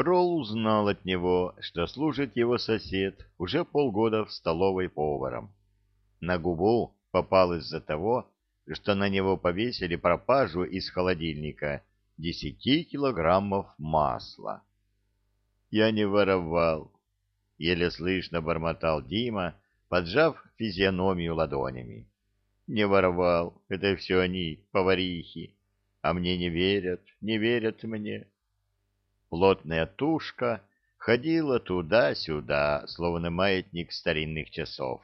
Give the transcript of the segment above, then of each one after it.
Фрол узнал от него, что служит его сосед уже полгода в столовой поваром. На губу попал из-за того, что на него повесили пропажу из холодильника десяти килограммов масла. «Я не воровал», — еле слышно бормотал Дима, поджав физиономию ладонями. «Не воровал, это все они, поварихи, а мне не верят, не верят мне». Плотная тушка ходила туда-сюда, словно маятник старинных часов.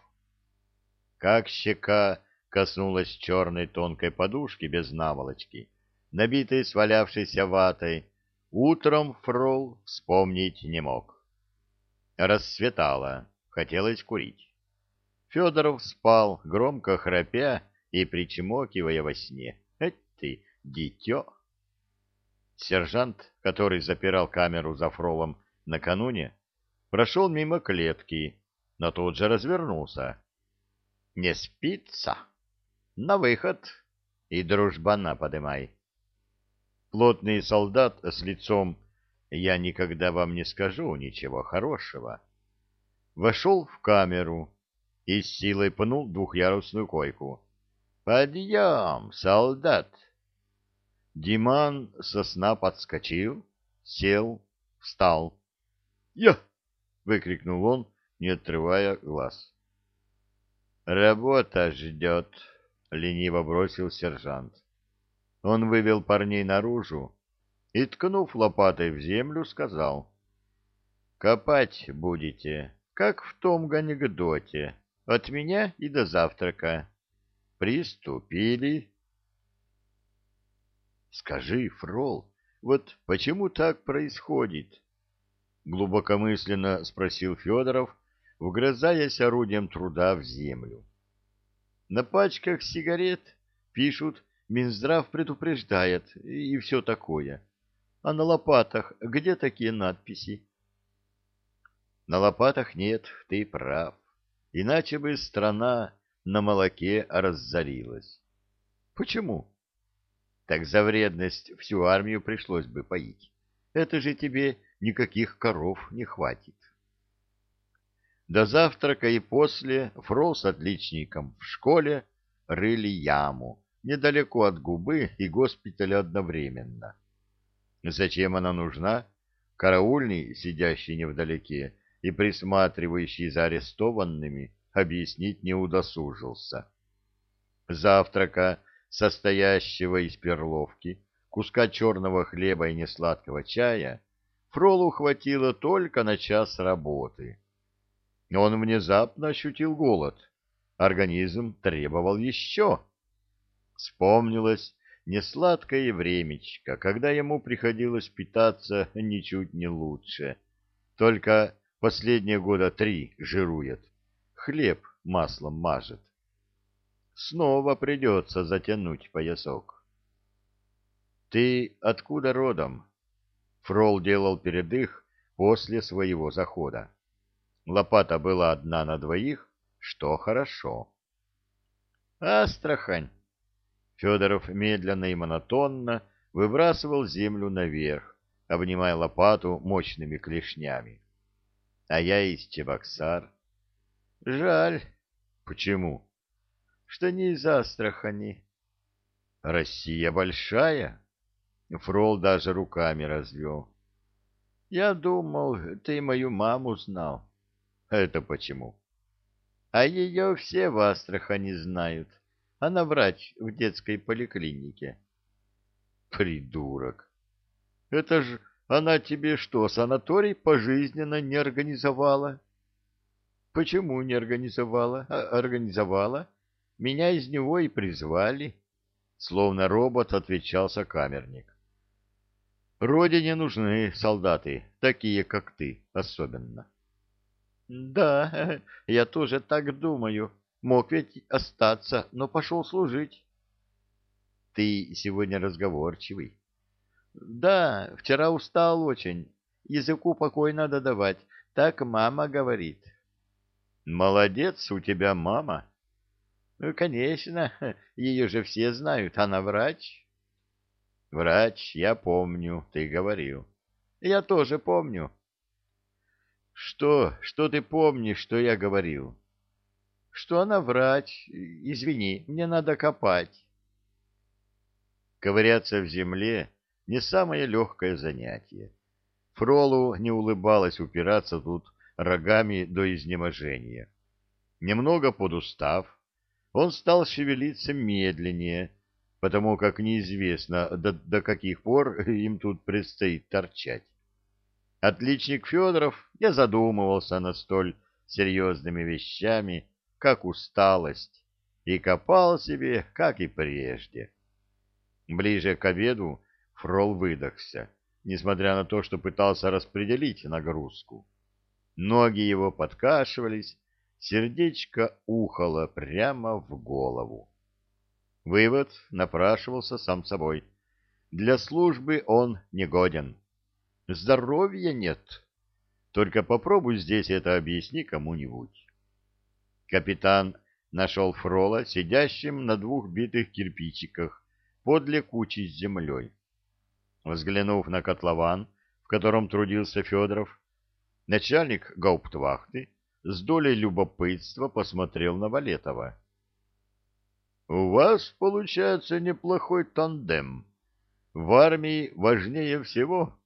Как щека коснулась черной тонкой подушки без наволочки, набитой свалявшейся ватой, утром Фрол вспомнить не мог. Рассветало, хотелось курить. Федоров спал, громко храпя и причмокивая во сне. «Эть ты, дитё!» Сержант, который запирал камеру за фролом накануне, прошел мимо клетки, но тут же развернулся. «Не спится? На выход! И дружбана подымай!» Плотный солдат с лицом «Я никогда вам не скажу ничего хорошего» вошел в камеру и с силой пнул двухъярусную койку. «Подъем, солдат!» Диман со сна подскочил, сел, встал. «Я!» — выкрикнул он, не отрывая глаз. «Работа ждет», — лениво бросил сержант. Он вывел парней наружу и, ткнув лопатой в землю, сказал. «Копать будете, как в том анекдоте, от меня и до завтрака. Приступили». Скажи, Фрол, вот почему так происходит? Глубокомысленно спросил Федоров, вгрызаясь орудием труда в землю. На пачках сигарет пишут «Минздрав предупреждает» и все такое. А на лопатах где такие надписи? На лопатах нет, ты прав. Иначе бы страна на молоке разорилась. Почему? Так за вредность всю армию пришлось бы поить. Это же тебе никаких коров не хватит. До завтрака и после Фрол с отличником в школе рыли яму недалеко от губы и госпиталя одновременно. Зачем она нужна? Караульный, сидящий невдалеке и присматривающий за арестованными, объяснить не удосужился. Завтрака состоящего из перловки, куска черного хлеба и несладкого чая, Фролу хватило только на час работы. Он внезапно ощутил голод. Организм требовал еще. Вспомнилось несладкое времечко, когда ему приходилось питаться ничуть не лучше. Только последние года три жирует. Хлеб маслом мажет снова придется затянуть поясок. «Ты откуда родом?» Фрол делал передых после своего захода. Лопата была одна на двоих, что хорошо. «Астрахань!» Федоров медленно и монотонно выбрасывал землю наверх, обнимая лопату мощными клешнями. «А я из Чебоксар». «Жаль». «Почему?» Что не из Астрахани. Россия большая? Фрол даже руками развел. Я думал, ты мою маму знал. Это почему? А ее все в Астрахани знают. Она врач в детской поликлинике. Придурок. Это ж она тебе что, санаторий пожизненно не организовала? Почему не организовала? А организовала? Меня из него и призвали, — словно робот отвечал сокамерник. Родине нужны солдаты, такие, как ты, особенно. — Да, я тоже так думаю. Мог ведь остаться, но пошел служить. — Ты сегодня разговорчивый. — Да, вчера устал очень. Языку покой надо давать. Так мама говорит. — Молодец у тебя мама. — ну, конечно, ее же все знают, она врач. Врач, я помню, ты говорил. Я тоже помню. Что, что ты помнишь, что я говорил? Что она врач. Извини, мне надо копать. Ковыряться в земле — не самое легкое занятие. Фролу не улыбалось упираться тут рогами до изнеможения. Немного подустав, он стал шевелиться медленнее, потому как неизвестно, до, до каких пор им тут предстоит торчать. Отличник Федоров не задумывался над столь серьезными вещами, как усталость, и копал себе, как и прежде. Ближе к обеду Фрол выдохся, несмотря на то, что пытался распределить нагрузку. Ноги его подкашивались, сердечко ухало прямо в голову. Вывод напрашивался сам собой. Для службы он негоден. Здоровья нет. Только попробуй здесь это объясни кому-нибудь. Капитан нашел Фрола сидящим на двух битых кирпичиках подле кучи с землей. Взглянув на котлован, в котором трудился Федоров, начальник гауптвахты с долей любопытства посмотрел на Валетова. — У вас получается неплохой тандем. В армии важнее всего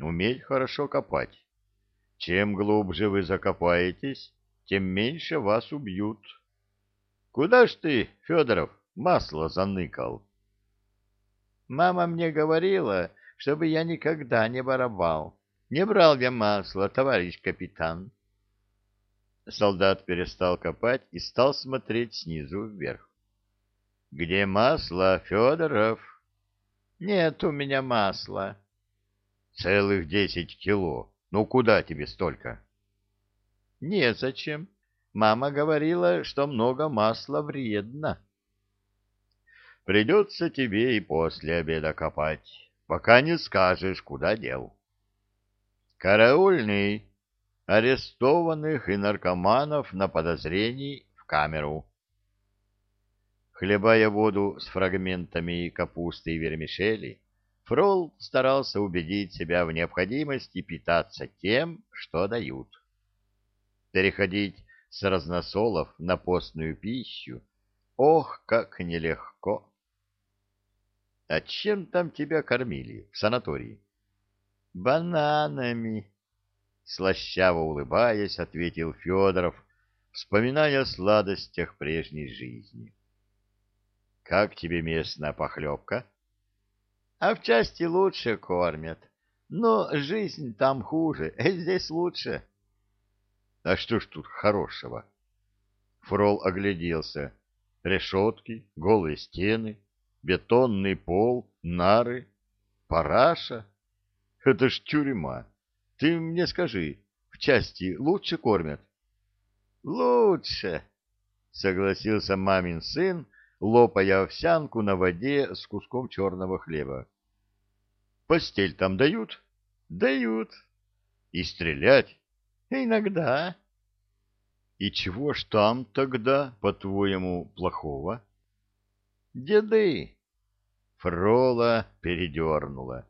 уметь хорошо копать. Чем глубже вы закопаетесь, тем меньше вас убьют. Куда ж ты, Федоров, масло заныкал? Мама мне говорила, чтобы я никогда не воровал. Не брал я масло, товарищ капитан. Солдат перестал копать и стал смотреть снизу вверх. — Где масло, Федоров? — Нет у меня масла. — Целых десять кило. Ну, куда тебе столько? — Нет, зачем. Мама говорила, что много масла вредно. — Придется тебе и после обеда копать, пока не скажешь, куда дел. — Караульный! Арестованных и наркоманов на подозрении в камеру. Хлебая воду с фрагментами капусты и вермишели, Фрол старался убедить себя в необходимости питаться тем, что дают. Переходить с разносолов на постную пищу, ох, как нелегко! А чем там тебя кормили в санатории? Бананами, слащаво улыбаясь, ответил Федоров, вспоминая о сладостях прежней жизни. Как тебе местная похлебка? А в части лучше кормят. Но жизнь там хуже, а здесь лучше. А что ж тут хорошего? Фрол огляделся. Решетки, голые стены, бетонный пол, нары, параша. Это ж тюрьма. Ты мне скажи, в части лучше кормят? — Лучше, — согласился мамин сын, лопая овсянку на воде с куском черного хлеба. — Постель там дают? — Дают. — И стрелять? — Иногда. — И чего ж там тогда, по-твоему, плохого? — Деды. Фрола передернула.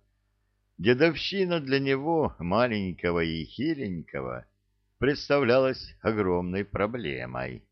Дедовщина для него, маленького и хиленького, представлялась огромной проблемой.